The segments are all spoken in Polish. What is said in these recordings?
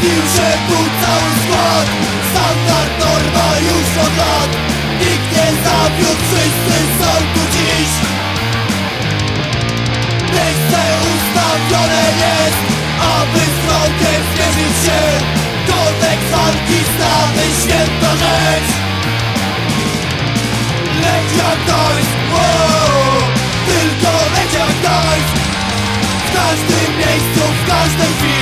Zjawił się tu cały skład. Standard norma już od lat. Nikt nie zawiódł, wszyscy są tu dziś. Miejsce ustawione jest Aby z wrogiem zmierzyć się. Kodeks walki znany, święta rzecz. Lechia Gdańsk, wow, tylko Lechia Gdańsk W każdym miejscu, w każdej chwili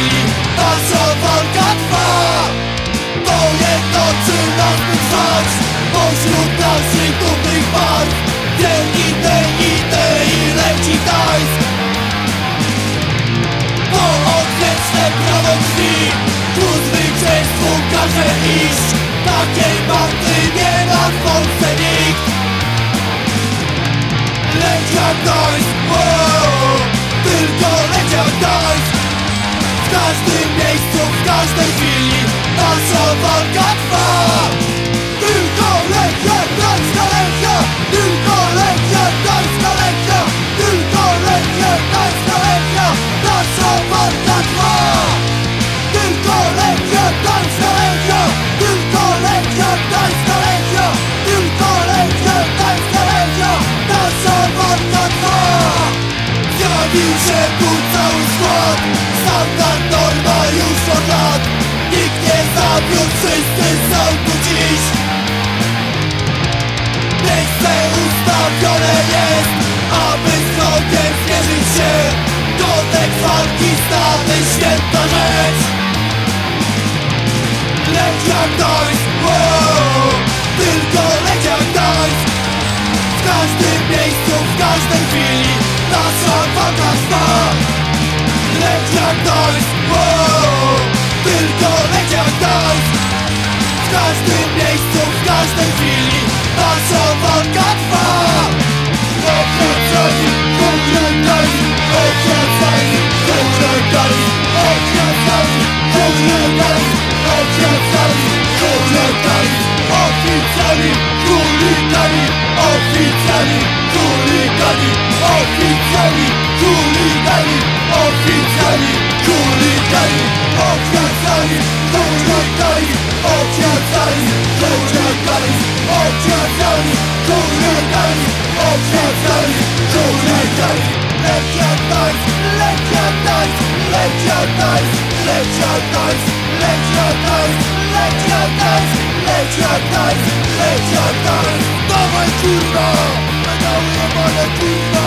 Pośród naszych dumnych barw Wielki tej idei leci Gdańsk. Po odwieczne prawo krwi Ku zwycięstwu każe iść. Takiej bandy nie ma w Polsce nikt. Lechia Gdańsk, wow, tylko Lechia Gdańsk. W każdym miejscu, w każdej chwili Nasza walka trwa Zjawił się tu Gdańsk, wow, tylko Lechia Gdańsk W każdym miejscu, w każdej chwili Nasza walka trwa Lechia Gdańsk, Lechia Gdańsk Lechia Gdańsk, Lechia Gdańsk Lechia Gdańsk, Lechia Gdańsk Lechia Gdańsk, Lechia Gdańsk Oficjali, chuligani Oficjali, chuligani Oficjali, chuligani Oficjali, chuligani Ofiacali, chuligani Ofiacali, chuligani Ofiacali, chuligani Ofiacali, chuligani Lechia Gdańsk, Lechia Gdańsk Lechia Gdańsk, Lechia Gdańsk Lechia Gdańsk, Lechia Gdańsk Lechia Gdańsk, Lechia Gdańsk Dawaj kurwa, pedały jebane kurwa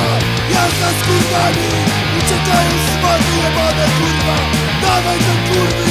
Jazda z kurwami, uciekają szmaty jebane kurwa? Dawaj te kurwy